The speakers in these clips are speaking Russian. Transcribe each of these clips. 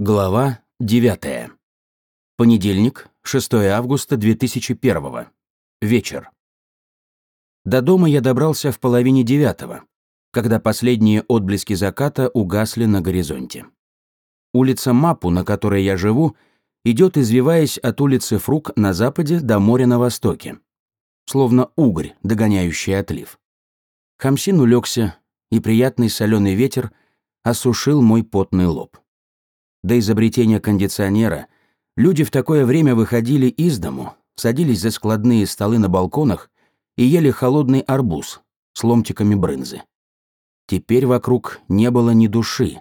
Глава 9. Понедельник, 6 августа 2001. Вечер. До дома я добрался в половине девятого, когда последние отблески заката угасли на горизонте. Улица Мапу, на которой я живу, идет, извиваясь от улицы Фрук на западе до моря на востоке, словно угорь, догоняющий отлив. Хамсин улегся, и приятный соленый ветер осушил мой потный лоб. До изобретения кондиционера люди в такое время выходили из дому, садились за складные столы на балконах и ели холодный арбуз с ломтиками брынзы. Теперь вокруг не было ни души,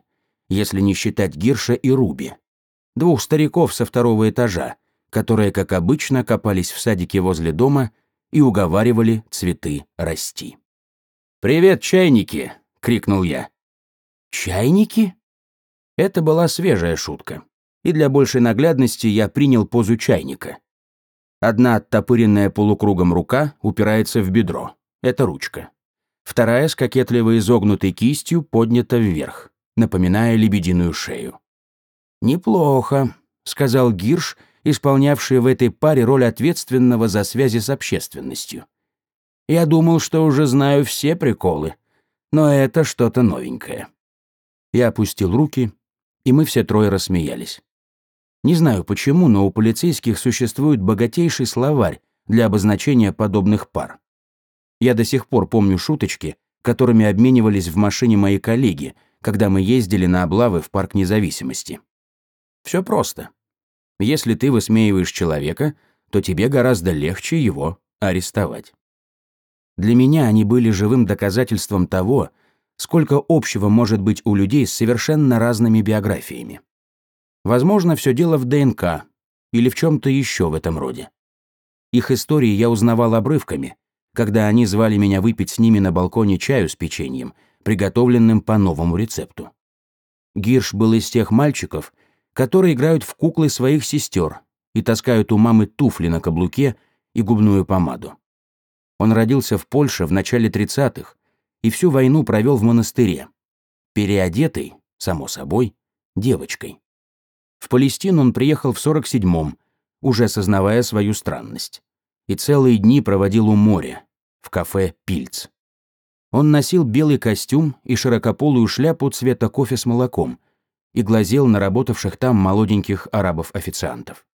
если не считать Гирша и Руби, двух стариков со второго этажа, которые, как обычно, копались в садике возле дома и уговаривали цветы расти. «Привет, чайники!» — крикнул я. «Чайники?» Это была свежая шутка. И для большей наглядности я принял позу чайника. Одна оттопыренная полукругом рука упирается в бедро. Это ручка. Вторая с кокетливо изогнутой кистью поднята вверх, напоминая лебединую шею. «Неплохо», — сказал Гирш, исполнявший в этой паре роль ответственного за связи с общественностью. «Я думал, что уже знаю все приколы, но это что-то новенькое». Я опустил руки и мы все трое рассмеялись. Не знаю почему, но у полицейских существует богатейший словарь для обозначения подобных пар. Я до сих пор помню шуточки, которыми обменивались в машине мои коллеги, когда мы ездили на облавы в Парк Независимости. Все просто. Если ты высмеиваешь человека, то тебе гораздо легче его арестовать. Для меня они были живым доказательством того, сколько общего может быть у людей с совершенно разными биографиями. Возможно, все дело в ДНК или в чем-то еще в этом роде. Их истории я узнавал обрывками, когда они звали меня выпить с ними на балконе чаю с печеньем, приготовленным по новому рецепту. Гирш был из тех мальчиков, которые играют в куклы своих сестер и таскают у мамы туфли на каблуке и губную помаду. Он родился в Польше в начале 30-х и всю войну провел в монастыре. Переодетый, само собой, девочкой. В Палестину он приехал в 47-м, уже осознавая свою странность. И целые дни проводил у моря, в кафе «Пильц». Он носил белый костюм и широкополую шляпу цвета кофе с молоком и глазел на работавших там молоденьких арабов-официантов.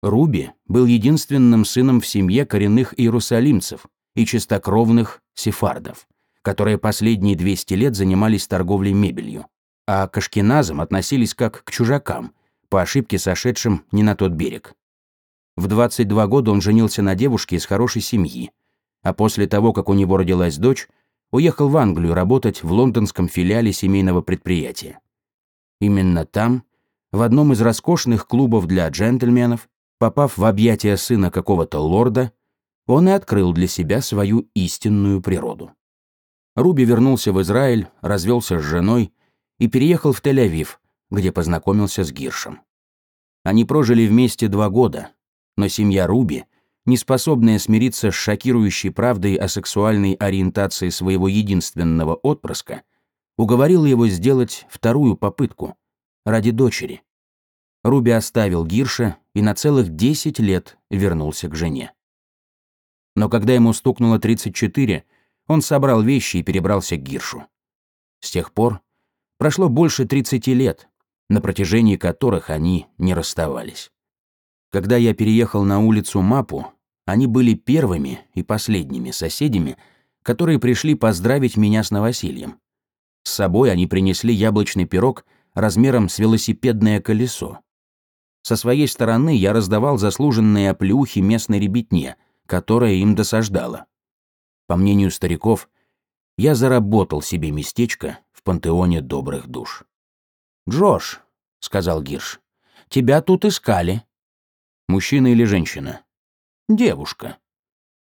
Руби был единственным сыном в семье коренных иерусалимцев и чистокровных сефардов которые последние 200 лет занимались торговлей мебелью, а к ашкеназам относились как к чужакам, по ошибке сошедшим не на тот берег. В 22 года он женился на девушке из хорошей семьи, а после того, как у него родилась дочь, уехал в Англию работать в лондонском филиале семейного предприятия. Именно там, в одном из роскошных клубов для джентльменов, попав в объятия сына какого-то лорда, он и открыл для себя свою истинную природу. Руби вернулся в Израиль, развелся с женой и переехал в Тель-Авив, где познакомился с Гиршем. Они прожили вместе два года, но семья Руби, не способная смириться с шокирующей правдой о сексуальной ориентации своего единственного отпрыска, уговорила его сделать вторую попытку ради дочери. Руби оставил Гирша и на целых 10 лет вернулся к жене. Но когда ему стукнуло 34, он собрал вещи и перебрался к Гиршу. С тех пор прошло больше 30 лет, на протяжении которых они не расставались. Когда я переехал на улицу Мапу, они были первыми и последними соседями, которые пришли поздравить меня с новосельем. С собой они принесли яблочный пирог размером с велосипедное колесо. Со своей стороны я раздавал заслуженные оплеухи местной ребятне, которая им досаждала. По мнению стариков, я заработал себе местечко в пантеоне добрых душ. «Джош», — сказал Гирш, — «тебя тут искали». «Мужчина или женщина?» «Девушка».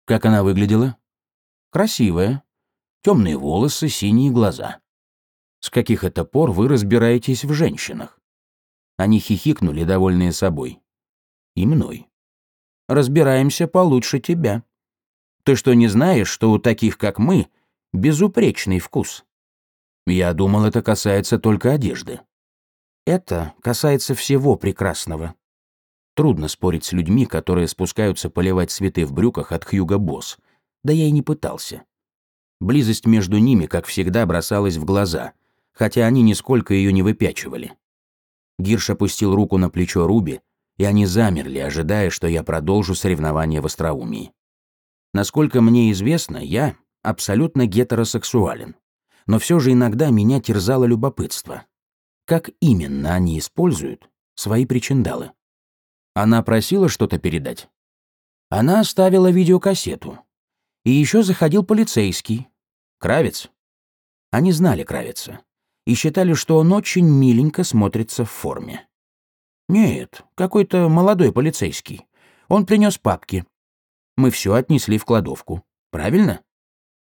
«Как она выглядела?» «Красивая. Темные волосы, синие глаза». «С каких это пор вы разбираетесь в женщинах?» Они хихикнули, довольные собой. «И мной». «Разбираемся получше тебя», ты что, не знаешь, что у таких, как мы, безупречный вкус? Я думал, это касается только одежды. Это касается всего прекрасного. Трудно спорить с людьми, которые спускаются поливать цветы в брюках от Хьюга Босс. Да я и не пытался. Близость между ними, как всегда, бросалась в глаза, хотя они нисколько ее не выпячивали. Гирш опустил руку на плечо Руби, и они замерли, ожидая, что я продолжу соревнование в остроумии. Насколько мне известно, я абсолютно гетеросексуален, но все же иногда меня терзало любопытство. Как именно они используют свои причиндалы? Она просила что-то передать? Она оставила видеокассету. И еще заходил полицейский. Кравец? Они знали Кравица и считали, что он очень миленько смотрится в форме. Нет, какой-то молодой полицейский. Он принес папки. Мы все отнесли в кладовку. Правильно?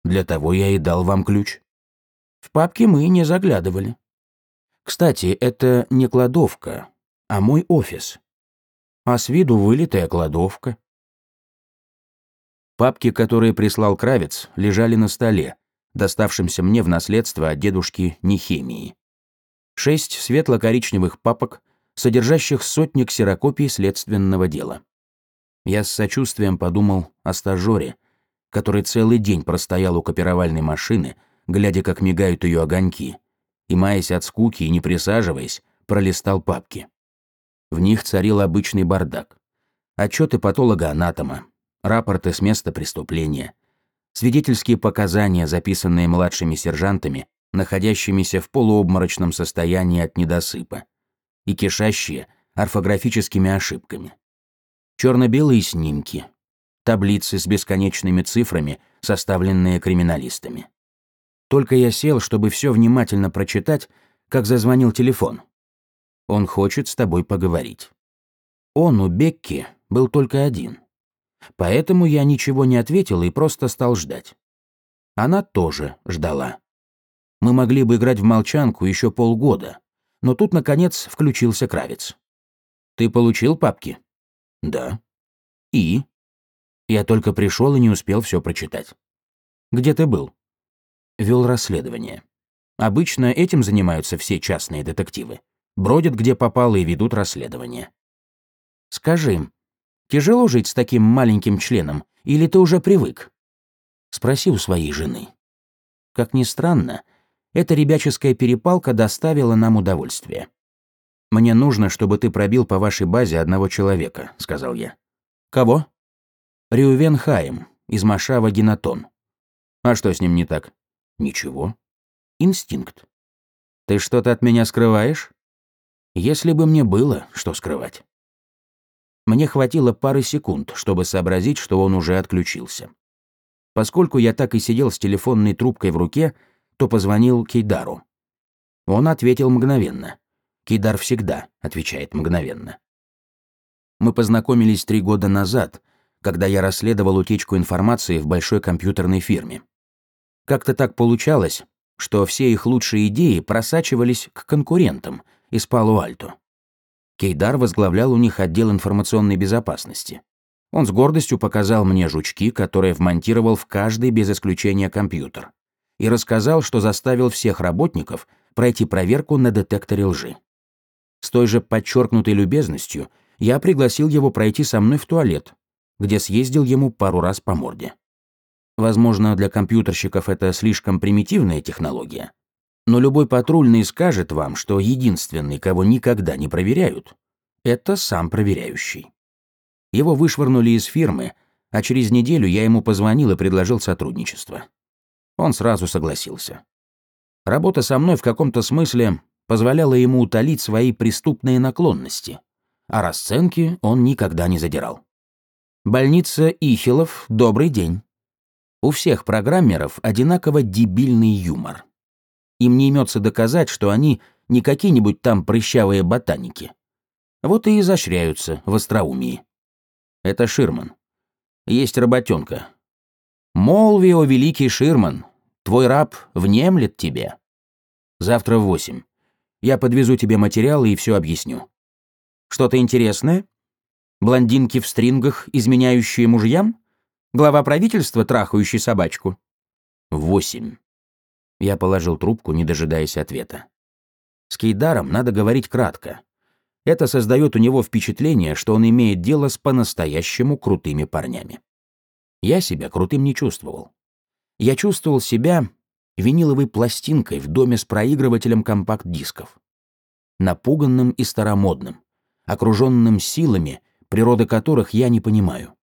Для того я и дал вам ключ. В папки мы не заглядывали. Кстати, это не кладовка, а мой офис. А с виду вылитая кладовка. Папки, которые прислал Кравец, лежали на столе, доставшемся мне в наследство от дедушки Нехемии. Шесть светло-коричневых папок, содержащих сотни ксерокопий следственного дела. Я с сочувствием подумал о стажёре, который целый день простоял у копировальной машины, глядя, как мигают ее огоньки, и, маясь от скуки и не присаживаясь, пролистал папки. В них царил обычный бардак. Отчеты патолога-анатома, рапорты с места преступления, свидетельские показания, записанные младшими сержантами, находящимися в полуобморочном состоянии от недосыпа, и кишащие орфографическими ошибками. Черно-белые снимки, таблицы с бесконечными цифрами, составленные криминалистами. Только я сел, чтобы все внимательно прочитать, как зазвонил телефон. Он хочет с тобой поговорить. Он у Бекки был только один. Поэтому я ничего не ответил и просто стал ждать. Она тоже ждала. Мы могли бы играть в молчанку еще полгода, но тут, наконец, включился Кравец. «Ты получил папки?» «Да». «И?» Я только пришел и не успел все прочитать. «Где ты был?» Вел расследование. Обычно этим занимаются все частные детективы. Бродят где попало и ведут расследование. «Скажи, Тяжело жить с таким маленьким членом, или ты уже привык?» Спроси у своей жены. Как ни странно, эта ребяческая перепалка доставила нам удовольствие. «Мне нужно, чтобы ты пробил по вашей базе одного человека», — сказал я. «Кого?» «Рювен Хаим, из Машава Генатон». «А что с ним не так?» «Ничего. Инстинкт». «Ты что-то от меня скрываешь?» «Если бы мне было, что скрывать». Мне хватило пары секунд, чтобы сообразить, что он уже отключился. Поскольку я так и сидел с телефонной трубкой в руке, то позвонил Кейдару. Он ответил мгновенно. Кейдар всегда отвечает мгновенно. Мы познакомились три года назад, когда я расследовал утечку информации в большой компьютерной фирме. Как-то так получалось, что все их лучшие идеи просачивались к конкурентам из Пало-Альто. Кейдар возглавлял у них отдел информационной безопасности. Он с гордостью показал мне жучки, которые вмонтировал в каждый без исключения компьютер, и рассказал, что заставил всех работников пройти проверку на детекторе лжи. С той же подчеркнутой любезностью я пригласил его пройти со мной в туалет, где съездил ему пару раз по морде. Возможно, для компьютерщиков это слишком примитивная технология, но любой патрульный скажет вам, что единственный, кого никогда не проверяют, это сам проверяющий. Его вышвырнули из фирмы, а через неделю я ему позвонил и предложил сотрудничество. Он сразу согласился. Работа со мной в каком-то смысле позволяла ему утолить свои преступные наклонности, а расценки он никогда не задирал. Больница Ихилов, добрый день. У всех программеров одинаково дебильный юмор. Им не имется доказать, что они не какие-нибудь там прыщавые ботаники. Вот и изощряются в остроумии. Это Ширман. Есть работенка. Молви, о великий Ширман, твой раб внемлет тебе. Завтра в восемь. Я подвезу тебе материалы и все объясню. Что-то интересное? Блондинки в стрингах, изменяющие мужьям? Глава правительства, трахающий собачку? Восемь. Я положил трубку, не дожидаясь ответа. С Кейдаром надо говорить кратко. Это создает у него впечатление, что он имеет дело с по-настоящему крутыми парнями. Я себя крутым не чувствовал. Я чувствовал себя виниловой пластинкой в доме с проигрывателем компакт-дисков. Напуганным и старомодным, окруженным силами, природы которых я не понимаю.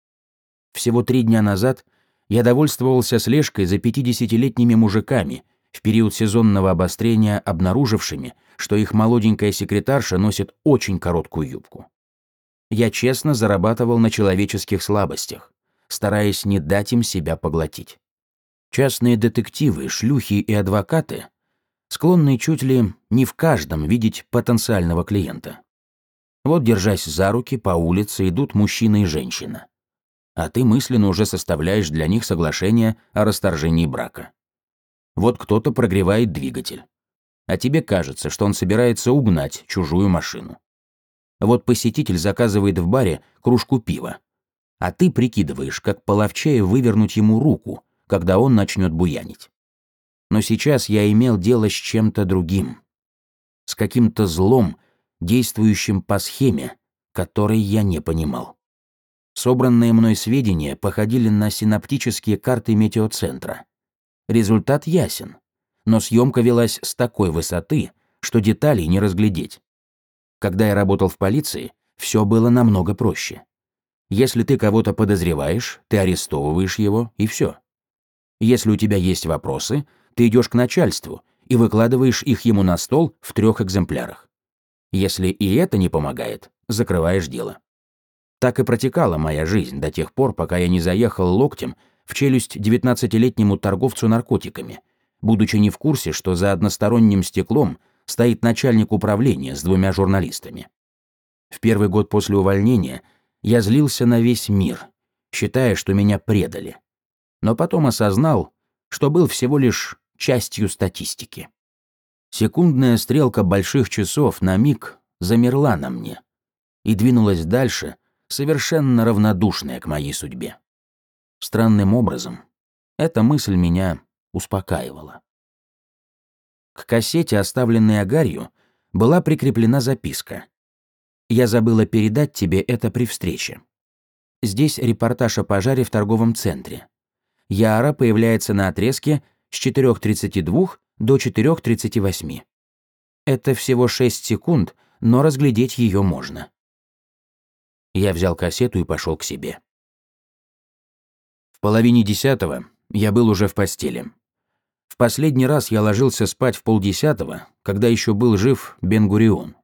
Всего три дня назад я довольствовался слежкой за 50-летними мужиками, в период сезонного обострения обнаружившими, что их молоденькая секретарша носит очень короткую юбку. Я честно зарабатывал на человеческих слабостях, стараясь не дать им себя поглотить. Частные детективы, шлюхи и адвокаты склонны чуть ли не в каждом видеть потенциального клиента. Вот, держась за руки, по улице идут мужчина и женщина. А ты мысленно уже составляешь для них соглашение о расторжении брака. Вот кто-то прогревает двигатель. А тебе кажется, что он собирается угнать чужую машину. Вот посетитель заказывает в баре кружку пива. А ты прикидываешь, как половчее вывернуть ему руку, когда он начнет буянить. Но сейчас я имел дело с чем-то другим. С каким-то злом, действующим по схеме, которой я не понимал. Собранные мной сведения походили на синаптические карты метеоцентра. Результат ясен, но съемка велась с такой высоты, что деталей не разглядеть. Когда я работал в полиции, все было намного проще. Если ты кого-то подозреваешь, ты арестовываешь его, и все. Если у тебя есть вопросы, ты идешь к начальству и выкладываешь их ему на стол в трех экземплярах. Если и это не помогает, закрываешь дело. Так и протекала моя жизнь до тех пор, пока я не заехал локтем в челюсть 19-летнему торговцу наркотиками, будучи не в курсе, что за односторонним стеклом стоит начальник управления с двумя журналистами. В первый год после увольнения я злился на весь мир, считая, что меня предали. Но потом осознал, что был всего лишь частью статистики. Секундная стрелка больших часов на миг замерла на мне и двинулась дальше, совершенно равнодушная к моей судьбе. Странным образом, эта мысль меня успокаивала. К кассете, оставленной Агарью, была прикреплена записка. «Я забыла передать тебе это при встрече. Здесь репортаж о пожаре в торговом центре. Яра появляется на отрезке с 4.32 до 4.38. Это всего 6 секунд, но разглядеть ее можно. Я взял кассету и пошел к себе. В половине десятого я был уже в постели. В последний раз я ложился спать в полдесятого, когда еще был жив Бенгурион.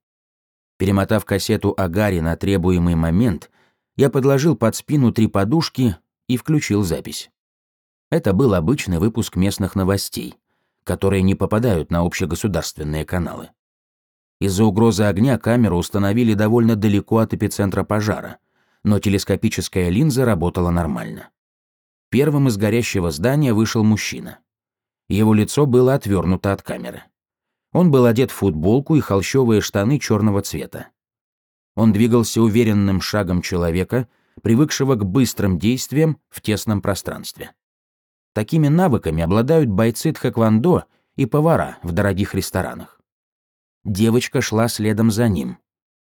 Перемотав кассету о Гарри на требуемый момент, я подложил под спину три подушки и включил запись. Это был обычный выпуск местных новостей, которые не попадают на общегосударственные каналы. Из-за угрозы огня камеру установили довольно далеко от эпицентра пожара, но телескопическая линза работала нормально. Первым из горящего здания вышел мужчина. Его лицо было отвернуто от камеры. Он был одет в футболку и холщовые штаны черного цвета. Он двигался уверенным шагом человека, привыкшего к быстрым действиям в тесном пространстве. Такими навыками обладают бойцы тхэквондо и повара в дорогих ресторанах. Девочка шла следом за ним.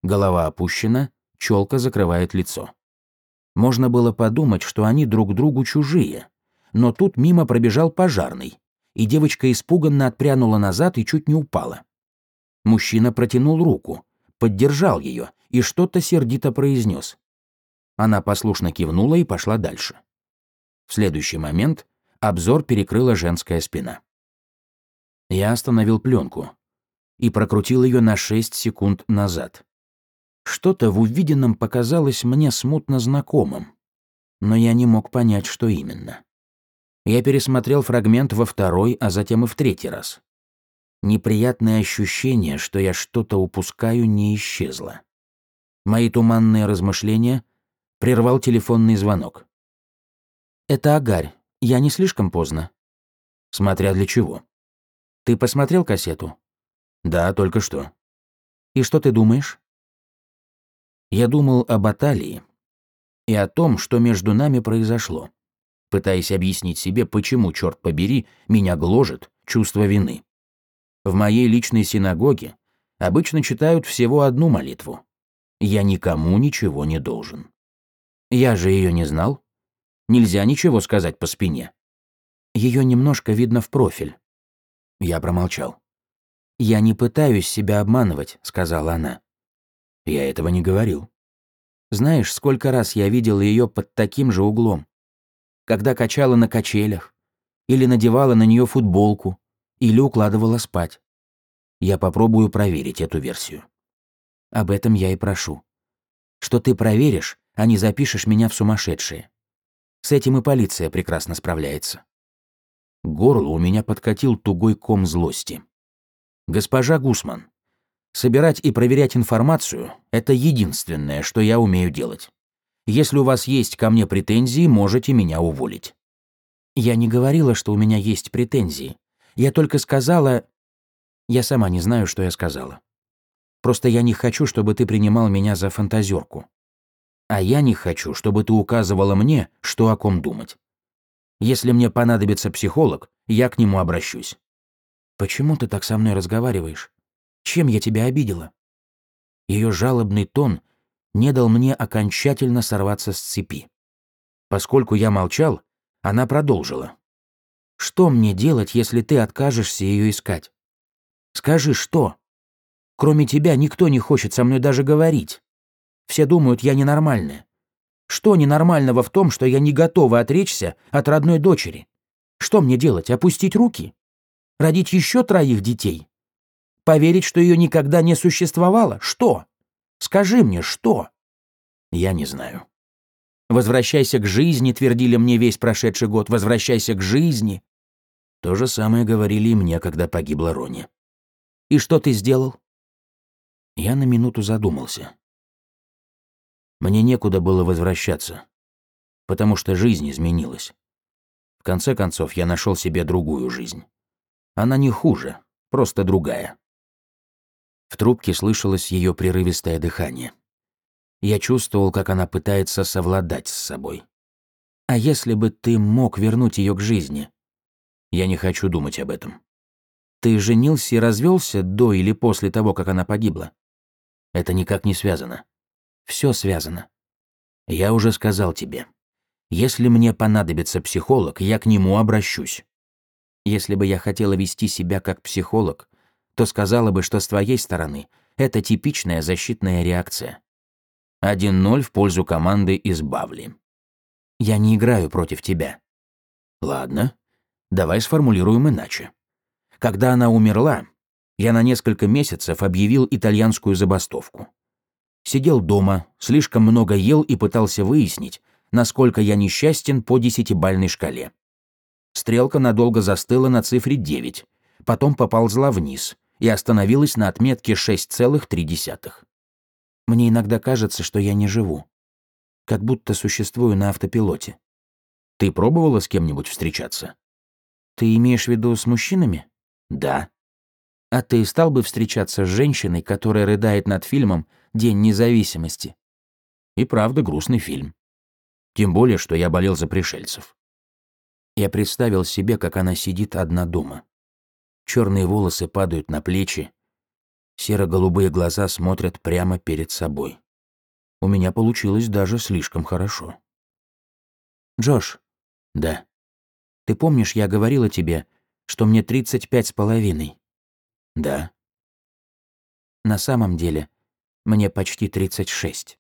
Голова опущена, челка закрывает лицо. Можно было подумать, что они друг другу чужие. Но тут мимо пробежал пожарный, и девочка испуганно отпрянула назад и чуть не упала. Мужчина протянул руку, поддержал ее и что-то сердито произнес. Она послушно кивнула и пошла дальше. В следующий момент обзор перекрыла женская спина. Я остановил пленку, и прокрутил ее на 6 секунд назад. Что-то в увиденном показалось мне смутно знакомым, но я не мог понять, что именно. Я пересмотрел фрагмент во второй, а затем и в третий раз. Неприятное ощущение, что я что-то упускаю, не исчезло. Мои туманные размышления прервал телефонный звонок. «Это Агарь. Я не слишком поздно?» «Смотря для чего». «Ты посмотрел кассету?» Да, только что. И что ты думаешь? Я думал об Аталии и о том, что между нами произошло, пытаясь объяснить себе, почему, черт побери, меня гложет чувство вины. В моей личной синагоге обычно читают всего одну молитву. «Я никому ничего не должен». Я же ее не знал. Нельзя ничего сказать по спине. Ее немножко видно в профиль. Я промолчал. «Я не пытаюсь себя обманывать», — сказала она. Я этого не говорил. Знаешь, сколько раз я видел ее под таким же углом. Когда качала на качелях, или надевала на нее футболку, или укладывала спать. Я попробую проверить эту версию. Об этом я и прошу. Что ты проверишь, а не запишешь меня в сумасшедшие. С этим и полиция прекрасно справляется. Горло у меня подкатил тугой ком злости. Госпожа Гусман, собирать и проверять информацию — это единственное, что я умею делать. Если у вас есть ко мне претензии, можете меня уволить. Я не говорила, что у меня есть претензии. Я только сказала... Я сама не знаю, что я сказала. Просто я не хочу, чтобы ты принимал меня за фантазерку. А я не хочу, чтобы ты указывала мне, что о ком думать. Если мне понадобится психолог, я к нему обращусь. Почему ты так со мной разговариваешь? Чем я тебя обидела? Ее жалобный тон не дал мне окончательно сорваться с цепи. Поскольку я молчал, она продолжила. Что мне делать, если ты откажешься ее искать? Скажи, что? Кроме тебя никто не хочет со мной даже говорить. Все думают, я ненормальная. Что ненормального в том, что я не готова отречься от родной дочери? Что мне делать, опустить руки? Родить еще троих детей? Поверить, что ее никогда не существовало? Что? Скажи мне, что? Я не знаю. Возвращайся к жизни, твердили мне весь прошедший год. Возвращайся к жизни. То же самое говорили и мне, когда погибла Рони. И что ты сделал? Я на минуту задумался. Мне некуда было возвращаться, потому что жизнь изменилась. В конце концов, я нашел себе другую жизнь. Она не хуже, просто другая. В трубке слышалось ее прерывистое дыхание. Я чувствовал, как она пытается совладать с собой. А если бы ты мог вернуть ее к жизни? Я не хочу думать об этом. Ты женился и развелся до или после того, как она погибла? Это никак не связано. Все связано. Я уже сказал тебе. Если мне понадобится психолог, я к нему обращусь. Если бы я хотела вести себя как психолог, то сказала бы, что с твоей стороны это типичная защитная реакция. 1-0 в пользу команды из Бавли. Я не играю против тебя. Ладно, давай сформулируем иначе. Когда она умерла, я на несколько месяцев объявил итальянскую забастовку. Сидел дома, слишком много ел и пытался выяснить, насколько я несчастен по десятибальной шкале. Стрелка надолго застыла на цифре 9, потом поползла вниз и остановилась на отметке 6,3. Мне иногда кажется, что я не живу. Как будто существую на автопилоте. Ты пробовала с кем-нибудь встречаться? Ты имеешь в виду с мужчинами? Да. А ты стал бы встречаться с женщиной, которая рыдает над фильмом «День независимости»? И правда грустный фильм. Тем более, что я болел за пришельцев. Я представил себе, как она сидит одна дома. Черные волосы падают на плечи, серо-голубые глаза смотрят прямо перед собой. У меня получилось даже слишком хорошо. «Джош». «Да». «Ты помнишь, я говорила тебе, что мне 35 с половиной?» Да. На самом деле, мне почти 36.